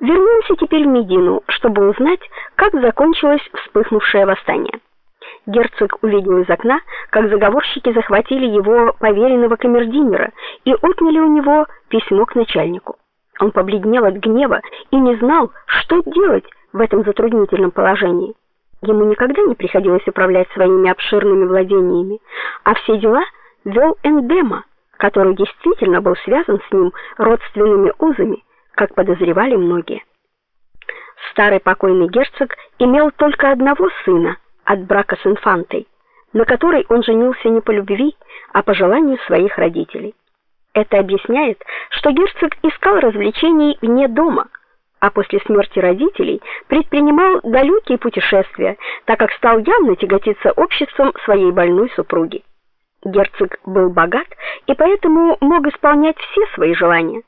Вернемся теперь в Медину, чтобы узнать, как закончилось вспыхнувшее восстание. Герцог увидел из окна, как заговорщики захватили его поверенного камердинера и отняли у него письмо к начальнику. Он побледнел от гнева и не знал, что делать в этом затруднительном положении. Ему никогда не приходилось управлять своими обширными владениями, а все дела вел Эндема, который действительно был связан с ним родственными узами, как подозревали многие. Старый покойный герцог имел только одного сына от брака с инфантой, на которой он женился не по любви, а по желанию своих родителей. Это объясняет, что герцог искал развлечений вне дома, а после смерти родителей предпринимал далекие путешествия, так как стал явно тяготиться обществом своей больной супруги. Герцог был богат и поэтому мог исполнять все свои желания.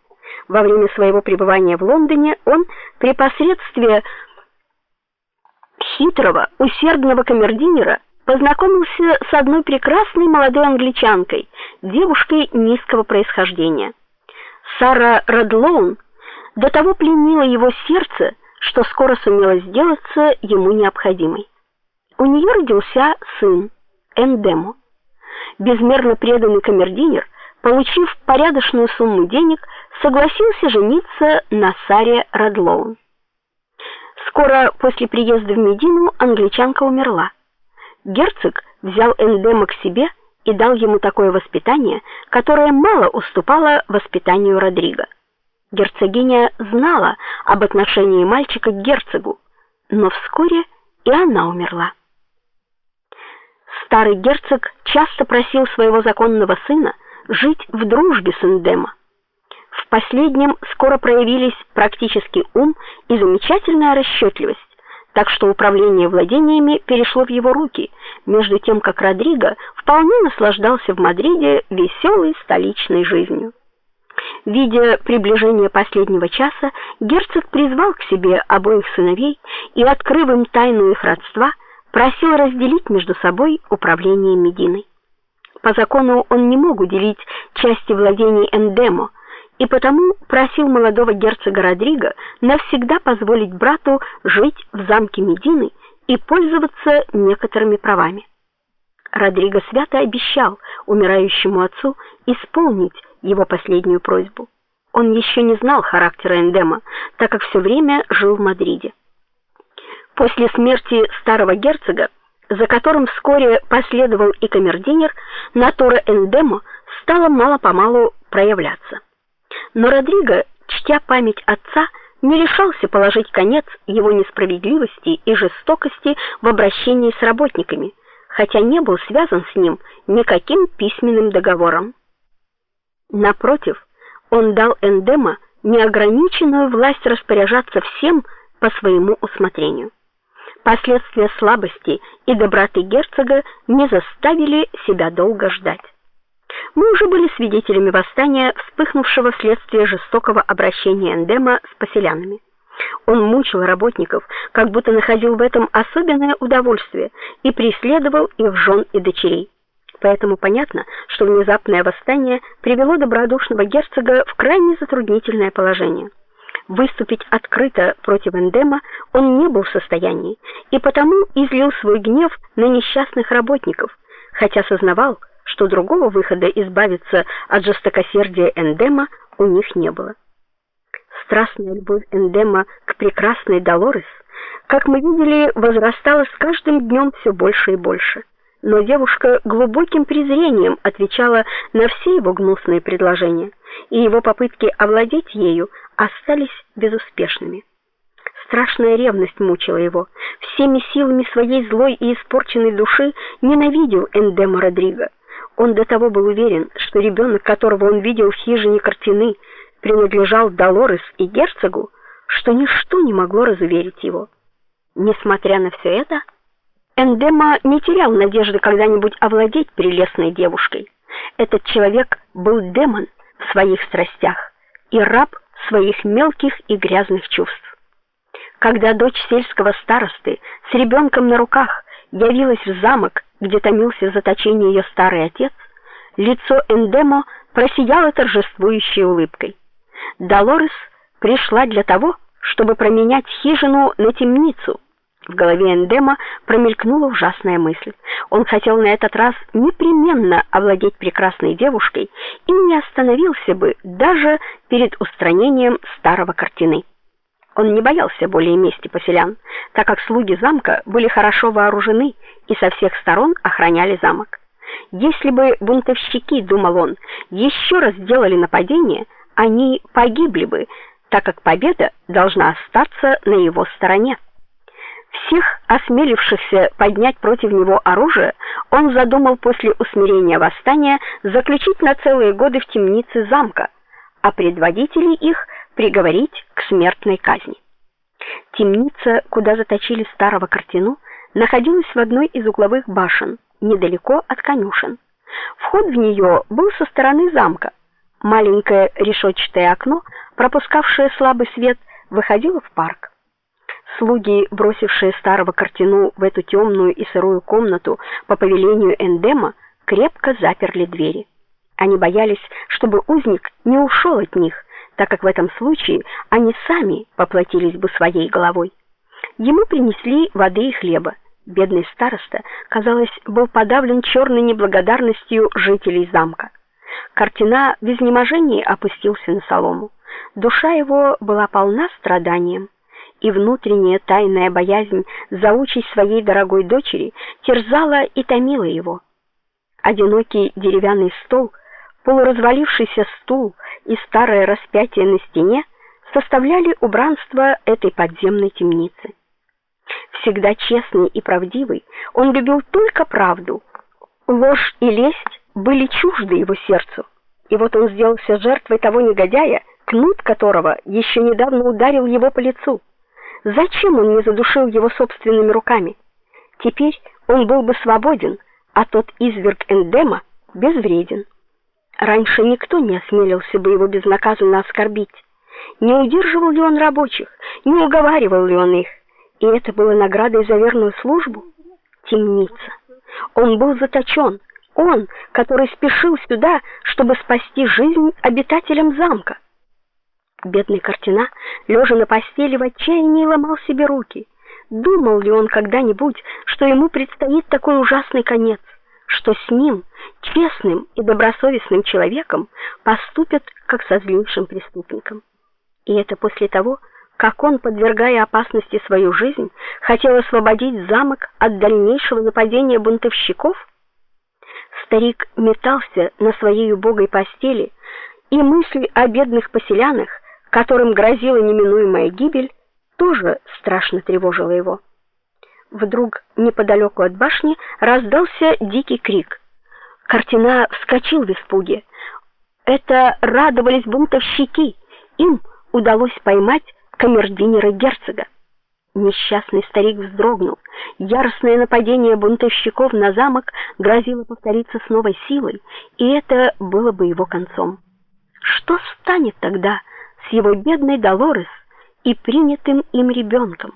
Во время своего пребывания в Лондоне он при посредстве хитрого, усердного камердинера познакомился с одной прекрасной молодой англичанкой, девушкой низкого происхождения. Сара Радлоун до того пленила его сердце, что скоро сумела сделаться ему необходимой. У нее родился сын Эндемо безмерно преданный камердинер, получив порядочную сумму денег, согласился жениться на Саре Радлоун. Скоро после приезда в Медину англичанка умерла. Герцог взял Эндема к себе и дал ему такое воспитание, которое мало уступало воспитанию Родриго. Герцогиня знала об отношении мальчика к герцогу, но вскоре и она умерла. Старый герцог часто просил своего законного сына жить в дружбе с Эндема. Последнем скоро проявились практический ум и замечательная расчетливость, так что управление владениями перешло в его руки, между тем как Родриго вполне наслаждался в Мадриде веселой столичной жизнью. Видя приближение последнего часа, герцог призвал к себе обоих сыновей и, открыв им тайну их родства, просил разделить между собой управление Мединой. По закону он не мог уделить части владений Эндемо, и потому просил молодого герцога Родриго навсегда позволить брату жить в замке Медины и пользоваться некоторыми правами. Родриго свято обещал умирающему отцу исполнить его последнюю просьбу. Он еще не знал характера Эндема, так как все время жил в Мадриде. После смерти старого герцога, за которым вскоре последовал и камердинер, натура Эндемо стала мало-помалу проявляться. Но Родриго, чтя память отца, не решался положить конец его несправедливости и жестокости в обращении с работниками, хотя не был связан с ним никаким письменным договором. Напротив, он дал Эндема неограниченную власть распоряжаться всем по своему усмотрению. Последствия слабости и доброты герцога не заставили себя долго ждать. Мы уже были свидетелями восстания, вспыхнувшего вследствие жестокого обращения Эндема с поселянами. Он мучил работников, как будто находил в этом особенное удовольствие и преследовал их жен и дочерей. Поэтому понятно, что внезапное восстание привело добродушного герцога в крайне затруднительное положение выступить открыто против Эндема он не был в состоянии, и потому излил свой гнев на несчастных работников, хотя сознавал, что другого выхода избавиться от жестокосердия Эндема у них не было. Страстная любовь Эндема к прекрасной Долорес, как мы видели, возрастала с каждым днем все больше и больше. Но девушка глубоким презрением отвечала на все его гнусные предложения, и его попытки овладеть ею остались безуспешными. Страшная ревность мучила его. Всеми силами своей злой и испорченной души ненавидел Эндема Родриго. Он до того был уверен, что ребенок, которого он видел в хижине картины, принадлежал Долорес и герцогу, что ничто не могло разуверить его. Несмотря на все это, Эндема не терял надежды когда-нибудь овладеть прелестной девушкой. Этот человек был демон в своих страстях и раб своих мелких и грязных чувств. Когда дочь сельского старосты с ребенком на руках явилась в замок, где томился в заточении ее старый отец, лицо Эндемо просияло торжествующей улыбкой. Долорес пришла для того, чтобы променять хижину на темницу. В голове Эндема промелькнула ужасная мысль. Он хотел на этот раз непременно овладеть прекрасной девушкой и не остановился бы даже перед устранением старого картины. Он не боялся более мести поселян, так как слуги замка были хорошо вооружены и со всех сторон охраняли замок. Если бы бунтовщики, думал он, еще раз сделали нападение, они погибли бы, так как победа должна остаться на его стороне. Всех осмелившихся поднять против него оружие он задумал после усмирения восстания заключить на целые годы в темнице замка, а предводителей их приговорить к смертной казни. Темница, куда заточили старого картину, находилась в одной из угловых башен, недалеко от конюшен. Вход в нее был со стороны замка. Маленькое решетчатое окно, пропускавшее слабый свет, выходило в парк. Слуги, бросившие старого картину в эту темную и сырую комнату по повелению Эндема, крепко заперли двери. Они боялись, чтобы узник не ушел от них, так как в этом случае они сами поплатились бы своей головой. Ему принесли воды и хлеба. Бедный староста, казалось, был подавлен черной неблагодарностью жителей замка. Картина в изнеможении опустился на солому. Душа его была полна страданием и внутренняя тайная боязнь за участь своей дорогой дочери терзала и томила его. Одинокий деревянный стол, полуразвалившийся стул и старое распятие на стене составляли убранство этой подземной темницы. Всегда честный и правдивый, он любил только правду. Ложь и лесть были чужды его сердцу. И вот он сделался жертвой того негодяя, кнут которого еще недавно ударил его по лицу. Зачем он не задушил его собственными руками? Теперь он был бы свободен, а тот изверг Эндема безвреден. Раньше никто не осмелился бы его безнаказанно оскорбить. Не удерживал ли он рабочих, не уговаривал ли он их? И это было наградой за верную службу? Темница. Он был заточен, он, который спешил сюда, чтобы спасти жизнь обитателям замка. Бедный Картина, лежа на постели в отчаянии, ломал себе руки. Думал ли он когда-нибудь, что ему предстоит такой ужасный конец, что с ним, честным и добросовестным человеком, поступят как со злейшим преступником? И это после того, как он, подвергая опасности свою жизнь, хотел освободить замок от дальнейшего нападения бунтовщиков? Старик метался на своей убогой постели, и мысль о бедных поселянах которым грозила неминуемая гибель, тоже страшно тревожила его. Вдруг неподалеку от башни раздался дикий крик. Картина вскочил в испуге. Это радовались бунтовщики. Им удалось поймать камердинера герцога. Несчастный старик вздрогнул. Яростное нападение бунтовщиков на замок грозило повториться с новой силой, и это было бы его концом. Что станет тогда с его бедной Долорес и принятым им ребенком.